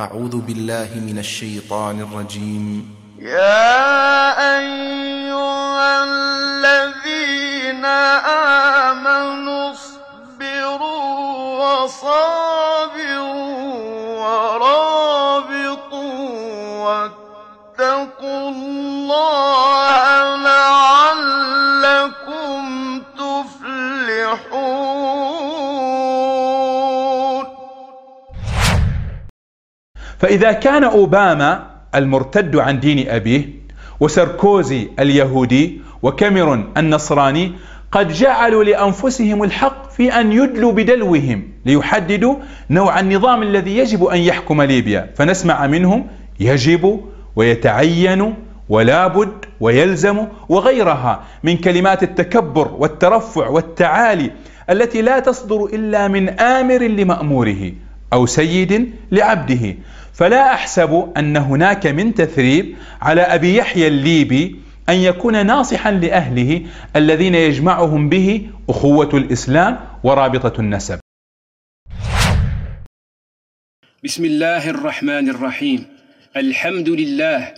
أعوذ بالله من الشيطان الرجيم. يا أيها الذين آمنوا اصبروا وصابروا ورابطوا واتقوا الله فإذا كان أوباما المرتد عن دين أبيه وسركوزي اليهودي وكاميرون النصراني قد جعلوا لأنفسهم الحق في أن يدلوا بدلوهم ليحددوا نوع النظام الذي يجب أن يحكم ليبيا فنسمع منهم يجب ويتعين ولا بد ويلزم وغيرها من كلمات التكبر والترفع والتعالي التي لا تصدر إلا من آمر لمأموره أو سيد لعبده. فلا أحسب أن هناك من تثريب على أبي يحيى الليبي أن يكون ناصحا لأهله الذين يجمعهم به أخوة الإسلام ورابطة النسب. بسم الله الرحمن الرحيم. الحمد لله.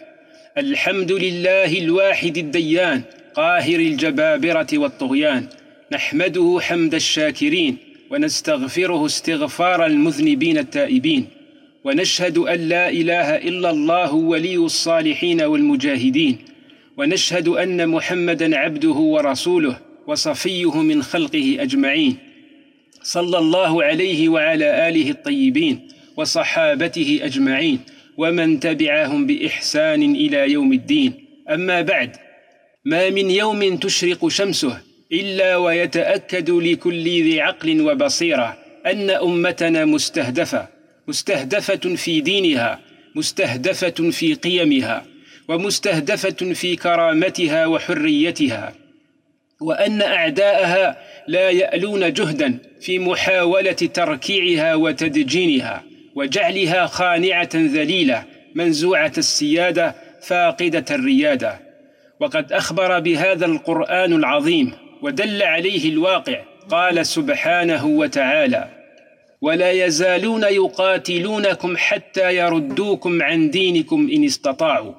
الحمد لله الواحد الديان قاهر الجبابرة والطغيان. نحمده حمد الشاكرين ونستغفره استغفار المذنبين التائبين. ونشهد أن لا إله إلا الله ولي الصالحين والمجاهدين ونشهد أن محمدا عبده ورسوله وصفيه من خلقه أجمعين صلى الله عليه وعلى آله الطيبين وصحابته أجمعين ومن تبعهم بإحسان إلى يوم الدين. أما بعد ما من يوم تشرق شمسه إلا ويتأكد لكل ذي عقل وبصيرة أن أمتنا مستهدفة. مستهدفة في دينها مستهدفة في قيمها ومستهدفة في كرامتها وحريتها. وأن أعداءها لا يألون جهدا في محاولة تركيعها وتدجينها وجعلها خانعة ذليلة منزوعة السيادة فاقدة الريادة. وقد أخبر بهذا القرآن العظيم ودل عليه الواقع قال سبحانه وتعالى ولا يزالون يقاتلونكم حتى يردوكم عن دينكم إن استطاعوا.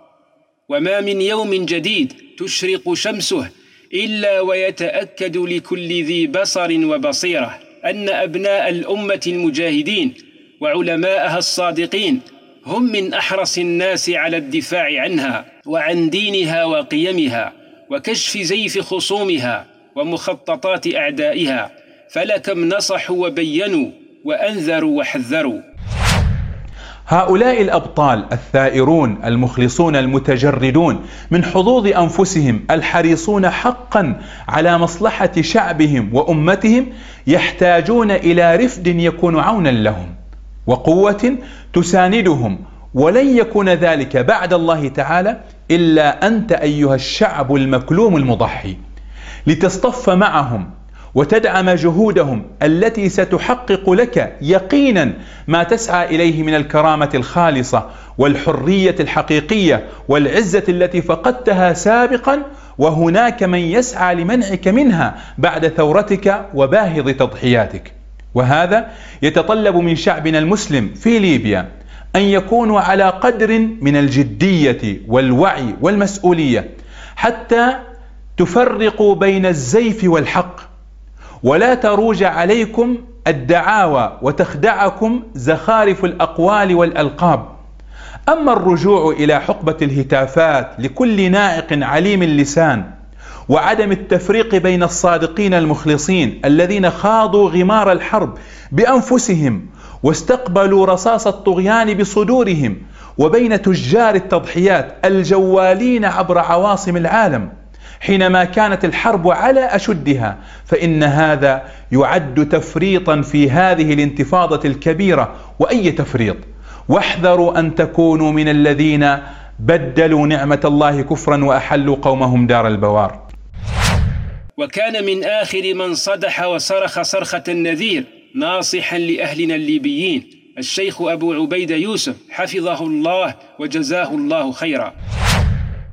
وما من يوم جديد تشرق شمسه إلا ويتأكد لكل ذي بصر وبصيرة أن أبناء الأمة المجاهدين وعلماءها الصادقين هم من أحرص الناس على الدفاع عنها وعن دينها وقيمها وكشف زيف خصومها ومخططات أعدائها. فلكم نصحوا وبينوا وأنذروا وحذروا. هؤلاء الأبطال الثائرون المخلصون المتجردون من حظوظ أنفسهم الحريصون حقا على مصلحة شعبهم وأمتهم يحتاجون إلى رفد يكون عونا لهم وقوة تساندهم ولن يكون ذلك بعد الله تعالى إلا أنت أيها الشعب المكلوم المضحي لتصطف معهم وتدعم جهودهم التي ستحقق لك يقينا ما تسعى إليه من الكرامة الخالصة والحرية الحقيقية والعزة التي فقدتها سابقا وهناك من يسعى لمنعك منها بعد ثورتك وباهظ تضحياتك. وهذا يتطلب من شعبنا المسلم في ليبيا أن يكونوا على قدر من الجدية والوعي والمسؤولية حتى تفرقوا بين الزيف والحق ولا تروج عليكم الدعاوى وتخدعكم زخارف الأقوال والألقاب. أما الرجوع إلى حقبة الهتافات لكل نائق عليم اللسان وعدم التفريق بين الصادقين المخلصين الذين خاضوا غمار الحرب بأنفسهم واستقبلوا رصاص الطغيان بصدورهم وبين تجار التضحيات الجوالين عبر عواصم العالم. حينما كانت الحرب على أشدها فإن هذا يعد تفريطا في هذه الانتفاضة الكبيرة. وأي تفريط؟ واحذروا أن تكونوا من الذين بدلوا نعمة الله كفرا وأحلوا قومهم دار البوار. وكان من آخر من صدح وصرخ صرخة النذير ناصحا لأهلنا الليبيين. الشيخ أبو عبيدة يوسف حفظه الله وجزاه الله خيرا.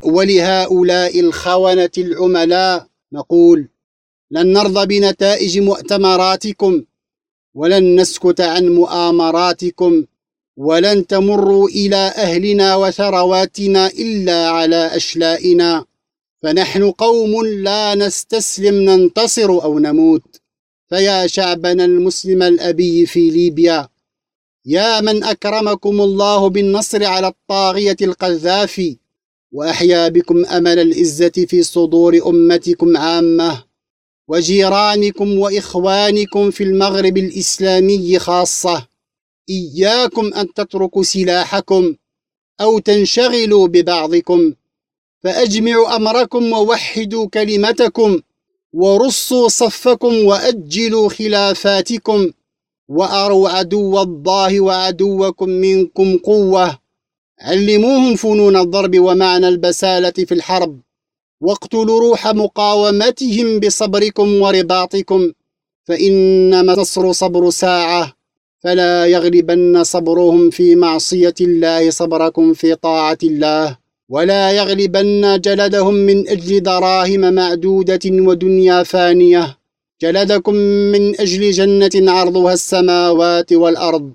ولهؤلاء الخونة العملاء نقول لن نرضى بنتائج مؤتمراتكم ولن نسكت عن مؤامراتكم ولن تمروا إلى أهلنا وثرواتنا إلا على أشلائنا. فنحن قوم لا نستسلم ننتصر أو نموت. فيا شعبنا المسلم الأبي في ليبيا يا من أكرمكم الله بالنصر على الطاغية القذافي وأحيا بكم أمل العزة في صدور أمتكم عامة وجيرانكم وإخوانكم في المغرب الإسلامي خاصة. إياكم أن تتركوا سلاحكم أو تنشغلوا ببعضكم فأجمعوا أمركم ووحدوا كلمتكم ورصوا صفكم وأجلوا خلافاتكم وأروا عدو الله وعدوكم منكم قوة. علموهم فنون الضرب ومعنى البسالة في الحرب واقتلوا روح مقاومتهم بصبركم ورباطكم فإنما النصر صبر ساعة فلا يغلبن صبرهم في معصية الله صبركم في طاعة الله ولا يغلبن جلدهم من أجل دراهم معدودة ودنيا فانية جلدكم من أجل جنة عرضها السماوات والأرض.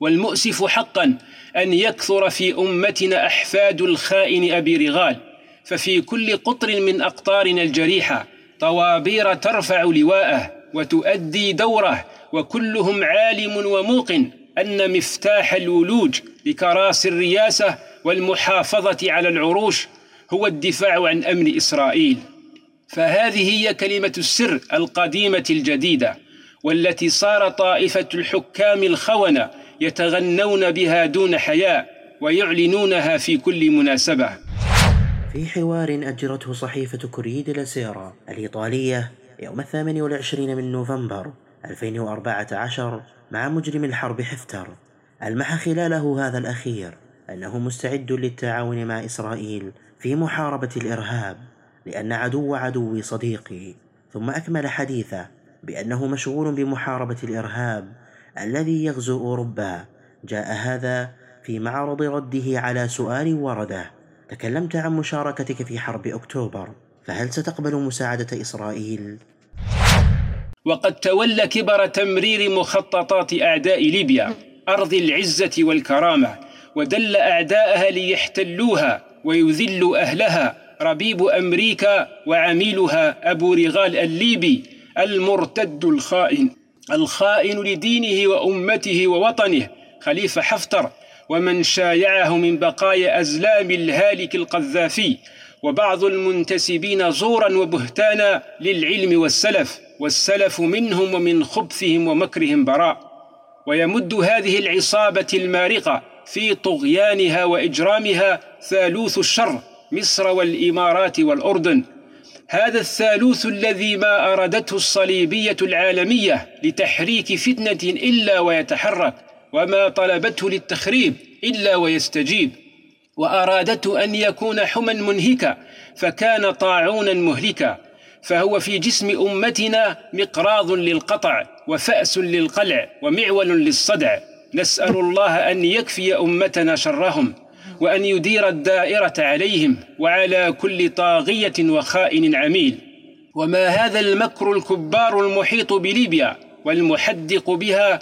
والمؤسف حقا أن يكثر في أمتنا أحفاد الخائن أبي رغال ففي كل قطر من أقطارنا الجريحة طوابير ترفع لواءه وتؤدي دوره وكلهم عالم وموقن أن مفتاح الولوج لكراسي الرياسة والمحافظة على العروش هو الدفاع عن أمن إسرائيل. فهذه هي كلمة السر القديمة الجديدة والتي صار طائفة الحكام الخونة يتغنون بها دون حياء ويعلنونها في كل مناسبة. في حوار أجرته صحيفة كوريد لاسيرا الإيطالية يوم الثامن والعشرين من نوفمبر 2014 مع مجرم الحرب حفتر. ألمح خلاله هذا الأخير أنه مستعد للتعاون مع إسرائيل في محاربة الإرهاب لأن عدو عدوي صديقي. ثم أكمل حديثه بأنه مشغول بمحاربة الإرهاب الذي يغزو أوروبا جاء هذا في معرض رده على سؤال ورده تكلمت عن مشاركتك في حرب أكتوبر فهل ستقبل مساعدة إسرائيل؟ وقد تولى كبر تمرير مخططات أعداء ليبيا أرض العزة والكرامة ودل أعداءها ليحتلوها ويذلوا أهلها ربيب أمريكا وعميلها أبو رغال الليبي المرتد الخائن الخائن لدينه وأمته ووطنه خليفة حفتر ومن شايعه من بقايا أزلام الهالك القذافي وبعض المنتسبين زورا وبهتانا للعلم والسلف والسلف منهم ومن خبثهم ومكرهم براء. ويمد هذه العصابة المارقة في طغيانها وإجرامها ثالوث الشر مصر والإمارات والأردن. هذا الثالوث الذي ما أرادته الصليبية العالمية لتحريك فتنة إلا ويتحرك وما طلبته للتخريب إلا ويستجيب. وأرادته أن يكون حما منهكا فكان طاعونا مهلكا. فهو في جسم أمتنا مقراض للقطع وفأس للقلع ومعول للصدع. نسأل الله أن يكفي أمتنا شرهم. وأن يدير الدائرة عليهم وعلى كل طاغية وخائن عميل. وما هذا المكر الكبار المحيط بليبيا والمحدق بها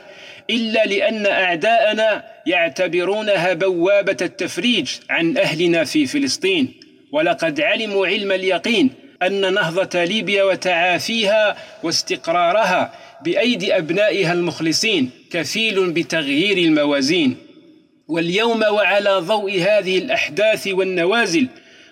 إلا لأن أعداءنا يعتبرونها بوابة التفريج عن أهلنا في فلسطين. ولقد علموا علم اليقين أن نهضة ليبيا وتعافيها واستقرارها بأيدي أبنائها المخلصين كفيل بتغيير الموازين. واليوم وعلى ضوء هذه الأحداث والنوازل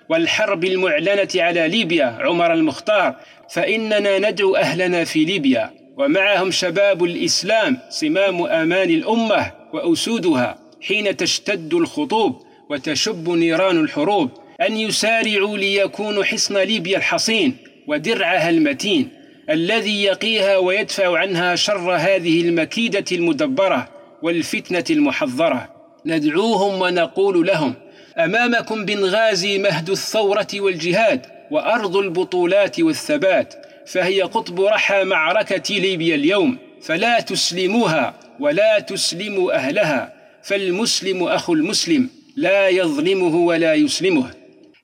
والحرب المعلنة على ليبيا عمر المختار فإننا ندعو أهلنا في ليبيا ومعهم شباب الإسلام صمام أمان الأمة وأسودها حين تشتد الخطوب وتشب نيران الحروب أن يسارعوا ليكونوا حصن ليبيا الحصين ودرعها المتين الذي يقيها ويدفع عنها شر هذه المكيدة المدبرة والفتنة المحضرة ندعوهم ونقول لهم أمامكم بنغازي مهد الثورة والجهاد وأرض البطولات والثبات فهي قطب رحى معركة ليبيا اليوم فلا تسلموها ولا تسلموا أهلها فالمسلم أخو المسلم لا يظلمه ولا يسلمه.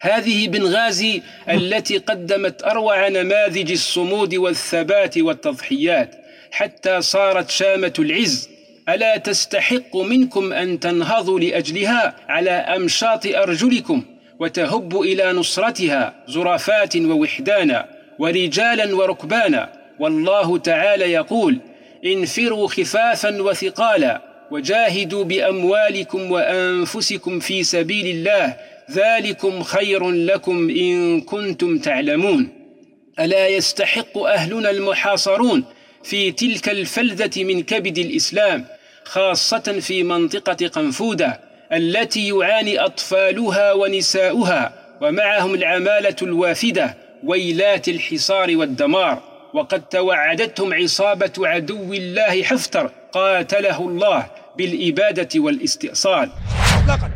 هذه بنغازي التي قدمت أروع نماذج الصمود والثبات والتضحيات حتى صارت شامة العز ألا تستحق منكم أن تنهضوا لأجلها على أمشاط أرجلكم وتهبوا إلى نصرتها زرافات ووحدانا ورجالا وركبانا والله تعالى يقول انفروا خفافا وثقالا وجاهدوا بأموالكم وأنفسكم في سبيل الله ذلكم خير لكم إن كنتم تعلمون. ألا يستحق أهلنا المحاصرون في تلك الفلذة من كبد الإسلام خاصة في منطقة قنفودة التي يعاني أطفالها ونساؤها ومعهم العمالة الوافدة ويلات الحصار والدمار. وقد توعدتهم عصابة عدو الله حفتر قاتله الله بالإبادة والاستئصال. اطلاقا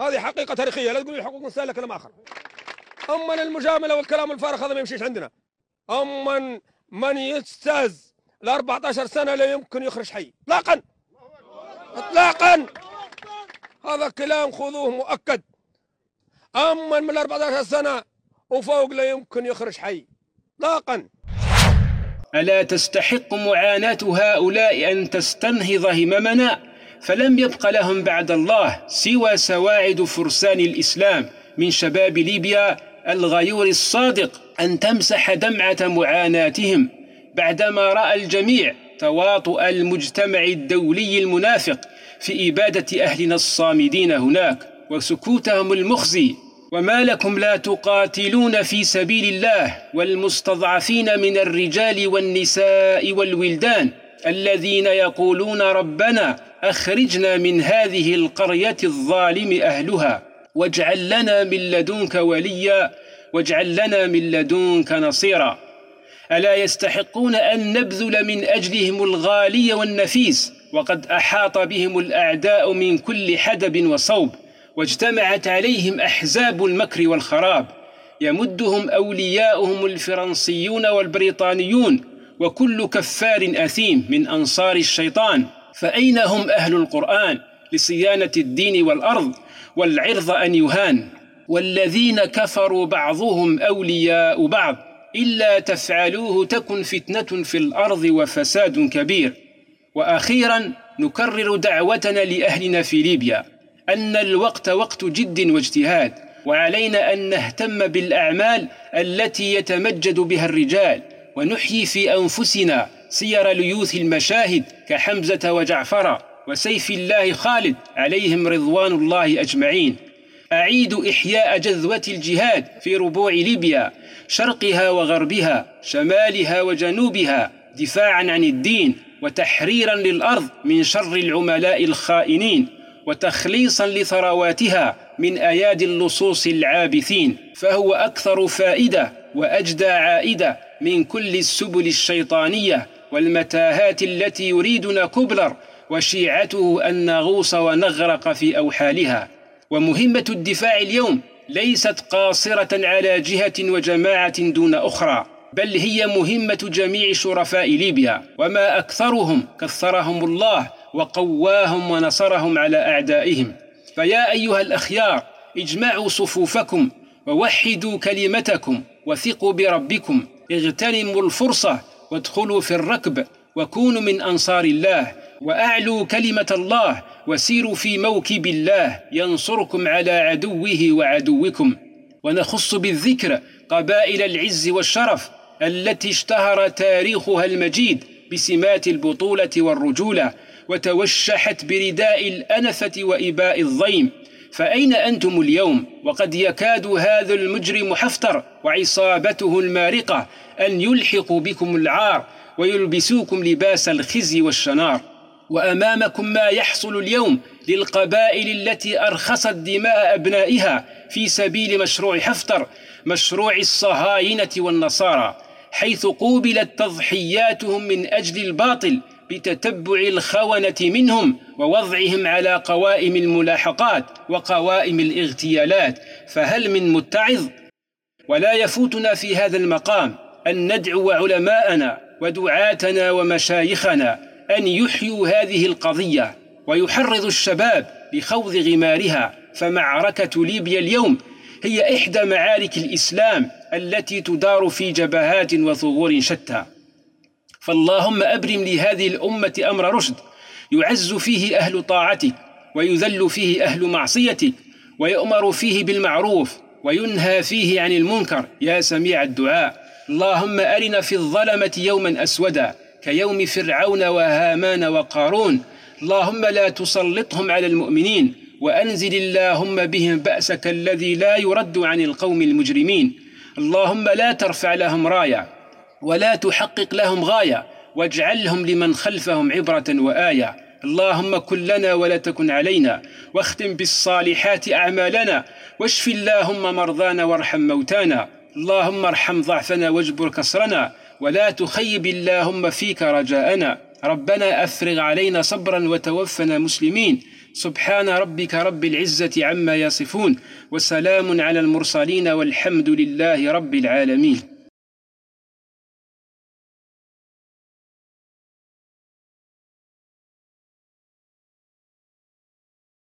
هذه حقيقة تاريخية لا تقول لي حقوق الإنسان كلام آخر. أما المجاملة والكلام الفارغ هذا ما يمشيش عندنا. أما من يستاز ل 14 سنة لا يمكن يخرج حي. إطلاقا. إطلاقا. هذا كلام خذوه مؤكد. أما من 14 سنة وفوق لا يمكن يخرج حي. إطلاقا. ألا تستحق معاناة هؤلاء أن تستنهض هممنا؟ فلم يبق لهم بعد الله سوى سواعد فرسان الإسلام من شباب ليبيا الغيور الصادق أن تمسح دمعة معاناتهم. بعدما رأى الجميع تواطؤ المجتمع الدولي المنافق في إبادة أهلنا الصامدين هناك وسكوتهم المخزي. وما لكم لا تقاتلون في سبيل الله والمستضعفين من الرجال والنساء والولدان الذين يقولون ربنا أخرجنا من هذه القرية الظالم أهلها واجعل لنا من لدنك وليا واجعل لنا من لدنك نصيرا. ألا يستحقون أن نبذل من أجلهم الغالي والنفيس؟ وقد أحاط بهم الأعداء من كل حدب وصوب واجتمعت عليهم أحزاب المكر والخراب. يمدهم أولياؤهم الفرنسيون والبريطانيون وكل كفار أثيم من أنصار الشيطان. فأين هم أهل القرآن لصيانة الدين والأرض والعرض أن يهان؟ والذين كفروا بعضهم أولياء بعض. إلا تفعلوه تكن فتنة في الأرض وفساد كبير. وأخيرا نكرر دعوتنا لأهلنا في ليبيا أن الوقت وقت جد واجتهاد وعلينا أن نهتم بالأعمال التي يتمجد بها الرجال ونحيي في أنفسنا سير ليوث المشاهد كحمزة وجعفر وسيف الله خالد عليهم رضوان الله أجمعين. أعيد إحياء جذوة الجهاد في ربوع ليبيا شرقها وغربها شمالها وجنوبها دفاعا عن الدين وتحريرا للأرض من شر العملاء الخائنين وتخليصا لثرواتها من أيادي اللصوص العابثين. فهو أكثر فائدة وأجدى عائدة من كل السبل الشيطانية والمتاهات التي يريدنا كبلر وشيعته أن نغوص ونغرق في أوحالها. ومهمة الدفاع اليوم ليست قاصرة على جهة وجماعة دون أخرى بل هي مهمة جميع شرفاء ليبيا وما أكثرهم كثرهم الله وقواهم ونصرهم على أعدائهم. فيا أيها الأخيار اجمعوا صفوفكم ووحدوا كلمتكم وثقوا بربكم اغتنموا الفرصة وادخلوا في الركب وكونوا من أنصار الله واعلوا كلمة الله وسيروا في موكب الله ينصركم على عدوه وعدوكم. ونخص بالذكر قبائل العز والشرف التي اشتهر تاريخها المجيد بسمات البطولة والرجولة وتوشحت برداء الأنفة وإباء الضيم. فأين أنتم اليوم؟ وقد يكاد هذا المجرم حفتر وعصابته المارقة أن يلحقوا بكم العار ويلبسوكم لباس الخزي والشنار. وأمامكم ما يحصل اليوم للقبائل التي أرخصت دماء أبنائها في سبيل مشروع حفتر مشروع الصهاينة والنصارى حيث قوبلت تضحياتهم من أجل الباطل بتتبع الخونة منهم ووضعهم على قوائم الملاحقات وقوائم الاغتيالات. فهل من متعظ؟ ولا يفوتنا في هذا المقام أن ندعو علماءنا ودعاتنا ومشايخنا أن يحيوا هذه القضية ويحرضوا الشباب لخوض غمارها فمعركة ليبيا اليوم هي إحدى معارك الإسلام التي تدار في جبهات وثغور شتى. فاللهم أبرم لهذه الأمة أمر رشد يعز فيه أهل طاعتك ويذل فيه أهل معصيتك ويؤمر فيه بالمعروف وينهى فيه عن المنكر. يا سميع الدعاء اللهم أرنا في الظلمة يوما أسودا كيوم فرعون وهامان وقارون اللهم لا تسلطهم على المؤمنين وأنزل اللهم بهم بأسك الذي لا يرد عن القوم المجرمين. اللهم لا ترفع لهم راية ولا تحقق لهم غاية واجعلهم لمن خلفهم عبرة وآية. اللهم كن لنا ولا تكن علينا واختم بالصالحات أعمالنا واشف اللهم مرضانا وارحم موتانا. اللهم ارحم ضعفنا واجبر كسرنا. ولا تخيب اللهم فيك رجاءنا. ربنا أفرغ علينا صبرا وتوفنا مسلمين. سبحان ربك رب العزة عما يصفون. وسلام على المرسلين والحمد لله رب العالمين.